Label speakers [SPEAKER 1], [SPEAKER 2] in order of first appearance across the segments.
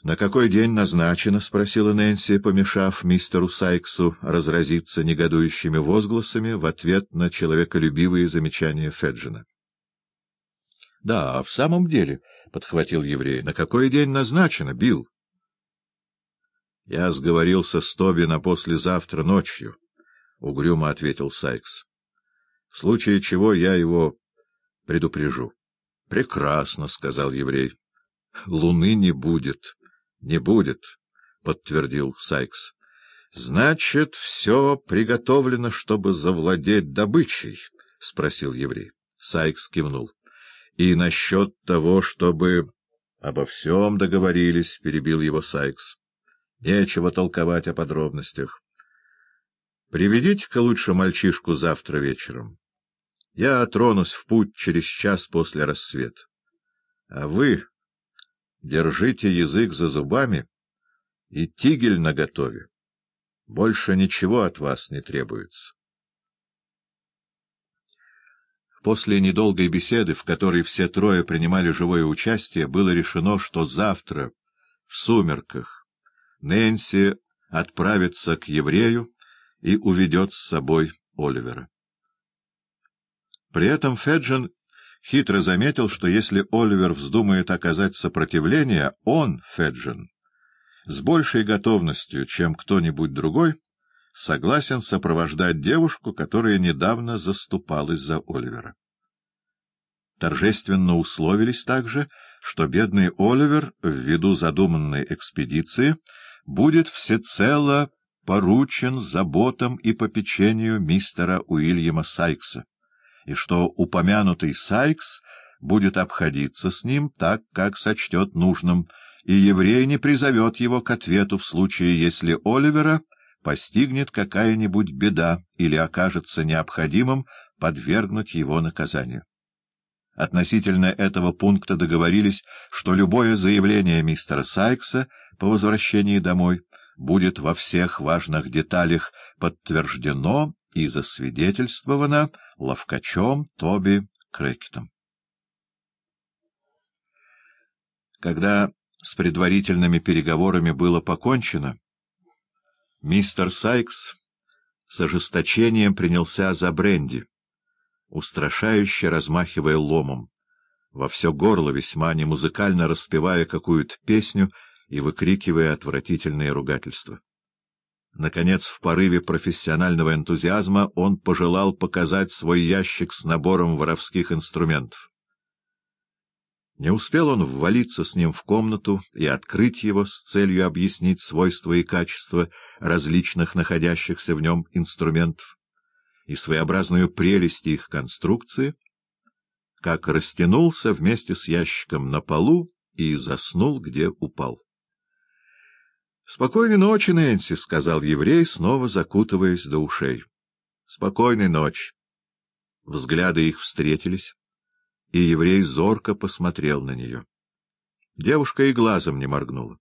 [SPEAKER 1] — На какой день назначено? — спросила Нэнси, помешав мистеру Сайксу разразиться негодующими возгласами в ответ на человеколюбивые замечания Феджина. — Да, в самом деле, — подхватил еврей, — на какой день назначено, Билл? — Я сговорился с Тоби на послезавтра ночью, — угрюмо ответил Сайкс. — В случае чего я его предупрежу. — Прекрасно, — сказал еврей. — Луны не будет. — Не будет, — подтвердил Сайкс. — Значит, все приготовлено, чтобы завладеть добычей? — спросил еврей. Сайкс кивнул. — И насчет того, чтобы... — Обо всем договорились, — перебил его Сайкс. — Нечего толковать о подробностях. — Приведите-ка лучше мальчишку завтра вечером. Я тронусь в путь через час после рассвета. А вы... Держите язык за зубами и тигель наготове. Больше ничего от вас не требуется. После недолгой беседы, в которой все трое принимали живое участие, было решено, что завтра, в сумерках, Нэнси отправится к еврею и уведет с собой Оливера. При этом Феджин хитро заметил, что если Оливер вздумает оказать сопротивление, он, Феджин, с большей готовностью, чем кто-нибудь другой, согласен сопровождать девушку, которая недавно заступалась за Оливера. Торжественно условились также, что бедный Оливер, ввиду задуманной экспедиции, будет всецело поручен заботам и попечению мистера Уильяма Сайкса и что упомянутый Сайкс будет обходиться с ним так, как сочтет нужным, и еврей не призовет его к ответу в случае, если Оливера постигнет какая-нибудь беда или окажется необходимым подвергнуть его наказанию. Относительно этого пункта договорились, что любое заявление мистера Сайкса по возвращении домой будет во всех важных деталях подтверждено и засвидетельствовано ловкачом Тоби Крекетом. Когда с предварительными переговорами было покончено, мистер Сайкс с ожесточением принялся за бренди, устрашающе размахивая ломом, во все горло весьма немузыкально распевая какую-то песню и выкрикивая отвратительные ругательства. Наконец, в порыве профессионального энтузиазма он пожелал показать свой ящик с набором воровских инструментов. Не успел он ввалиться с ним в комнату и открыть его с целью объяснить свойства и качества различных находящихся в нем инструментов и своеобразную прелесть их конструкции, как растянулся вместе с ящиком на полу и заснул, где упал. — Спокойной ночи, Нэнси, — сказал еврей, снова закутываясь до ушей. — Спокойной ночи. Взгляды их встретились, и еврей зорко посмотрел на нее. Девушка и глазом не моргнула.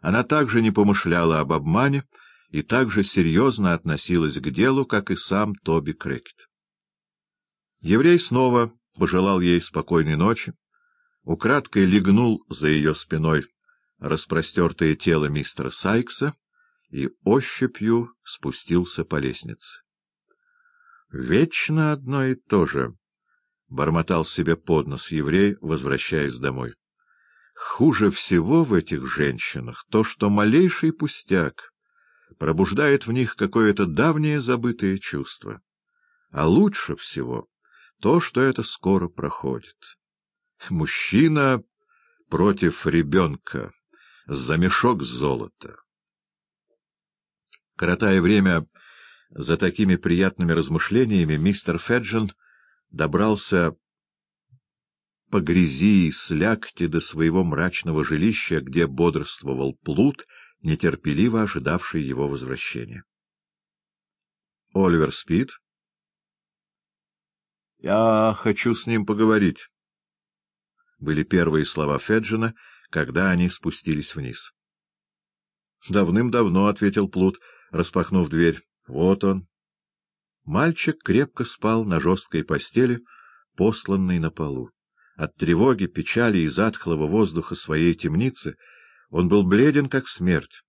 [SPEAKER 1] Она также не помышляла об обмане и так же серьезно относилась к делу, как и сам Тоби Крекет. Еврей снова пожелал ей спокойной ночи, украдкой легнул за ее спиной распростертое тело мистера Сайкса и ощупью спустился по лестнице. — Вечно одно и то же, — бормотал себе под нос еврей, возвращаясь домой. Хуже всего в этих женщинах то, что малейший пустяк пробуждает в них какое-то давнее забытое чувство. А лучше всего то, что это скоро проходит. Мужчина против ребенка за мешок золота. Коротая время за такими приятными размышлениями, мистер Феджин добрался по грязи и слякти до своего мрачного жилища, где бодрствовал плут, нетерпеливо ожидавший его возвращения. — Оливер спит? — Я хочу с ним поговорить. Были первые слова Феджина — когда они спустились вниз. — Давным-давно, — ответил Плут, распахнув дверь. — Вот он. Мальчик крепко спал на жесткой постели, посланной на полу. От тревоги, печали и затхлого воздуха своей темницы Он был бледен, как смерть.